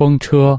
风车。